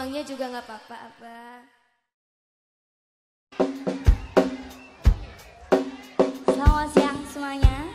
uangnya juga nggak apa-apa, Abah. Selamat siang semuanya.